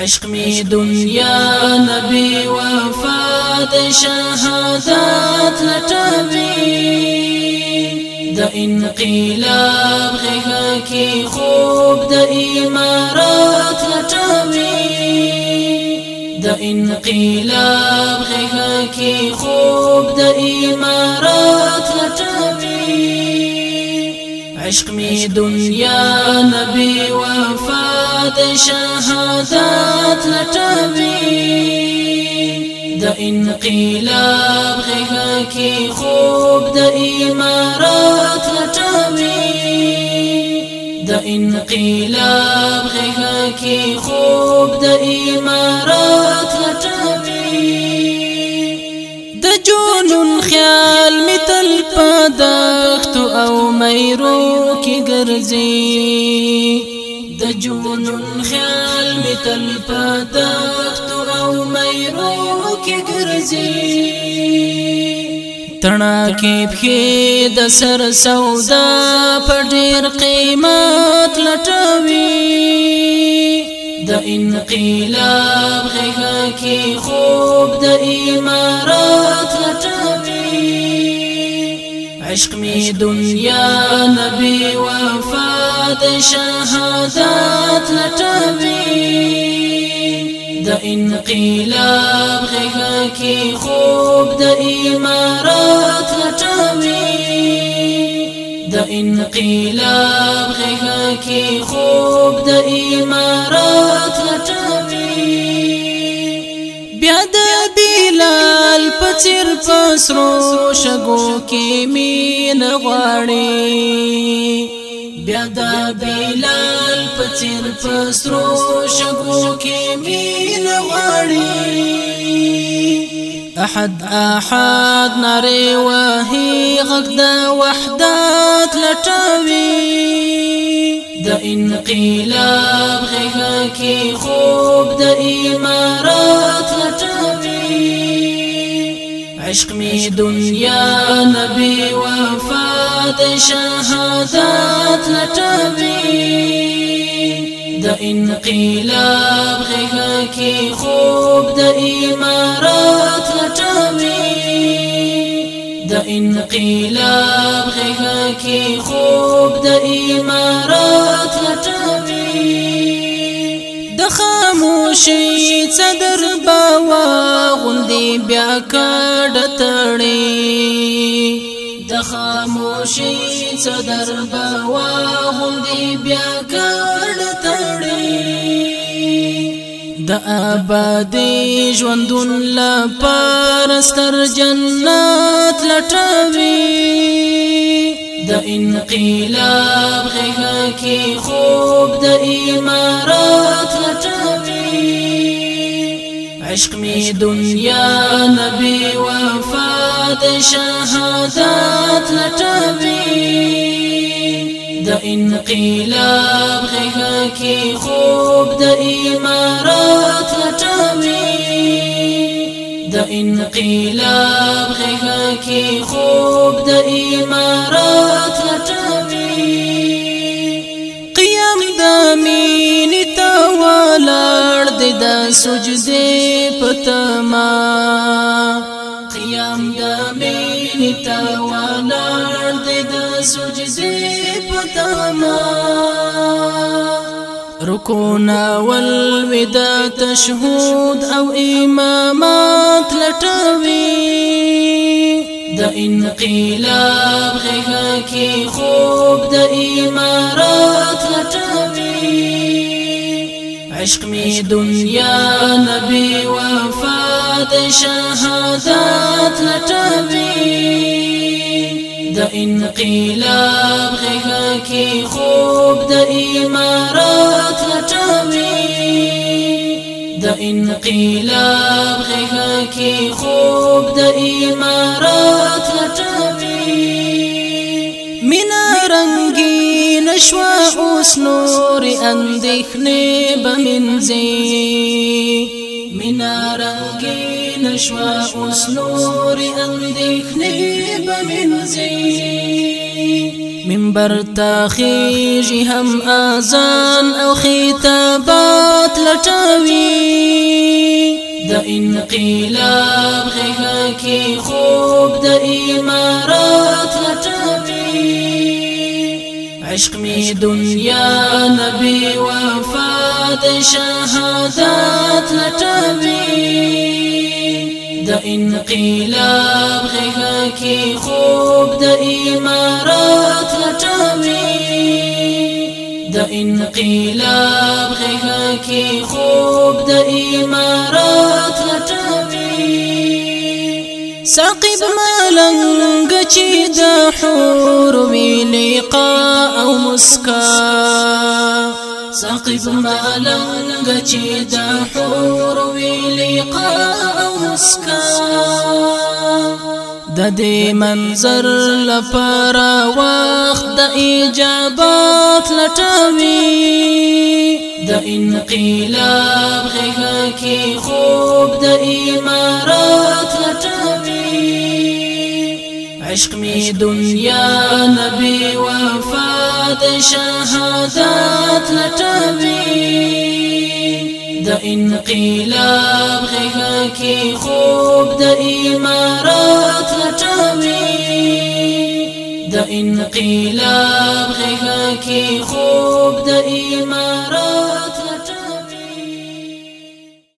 عشق می دنیا نبی وفات د شهادت دا د انقلاب غږ کی خوب د امارات لټوي د انقلاب غږ کی خوب دا امارات لټوي عشق می دنیا نبی وفاد شهادت لټوي د انقلاب غږ کی خوب د امارات لټوي د انقلاب غږ کی خوب د امارات لټوي د جنون خیال می تل پدخت او مېرو کې ګرځي د جنون خیال می تل پتا وخت او مېرو کې ګرځي تنا کې پخې د سر سودا په ډېر قیمت لټوي د انقلاب غږ کې خوب د امارات لټوي عشق می دنیا نبی وفا د شهادت لټوي د انقلاب غږ کې خوب د امارات لټوي د انقلاب غږ کې خوب د امارات چیر پسرو شګو کې مين غواړي بیا دا بلال پچیر پسرو شګو کې مين غواړي احد احد نری وهي غږ د وحدت لټوي د انقلاب غږ کې خوب د امارات لټوي عشق می دنیا نبی وفا د شهادت لټوي د انقلاب غږ کې خوب د امارات لټوي د انقلاب غږ کې خوب د امارات شي صدر باوا غوندي بیا کډ تړي د خاموشي صدر باوا غوندي بیا کډ تړي د آبادې ژوندون لپاره ستر جنت لټوي د انقلاب غږ کې خوب د امارات لټوي عشق می دنیا نبی وفا د شهادت لټوي د انقلاب غږ کې خوب د امارات لټوي د انقلاب غږ کې خوب د امارات لټوي قیام د مين توالړ د سوچ رکونا والودا تشهود او امامات لټوي د انقلاب غږ کې خوب د امارات لټوي عشق می دنیا نبی وفات شهادت لټوي د انقلاب غږ کې خوب د امارات لټوي د انقلاب غږ کې خوب د امارات لټوي مینا رنگي نشوا اوس نور اندېخنه بمنځي مینا رنگی نشوا اوس لوري اندېخنې بمنځي منبر تاخیږي هم اذان او خطابات لټوي د انقلاب غږ کې خوب د ایمان عشق می دنیا نبی وفا د شهادت لټوي د انقلاب غږ کې خوب د امارات لټوي د انقلاب غږ کې خوب د امارات ساقب ملنګ چی دا حور وی لقاء او مسکا ساقب ملنګ چی دا حور وی لقاء او مسکا دا دې منظر لپاره وخت د اجابات لټوي د انقلاب غږ کې خوب د امارات لټوي عشق می دنیا نبی وفا د شهادت لټوي د انقلاب غږ کې خوب د امارات لټوي د انقلاب غږ کې خوب د امارات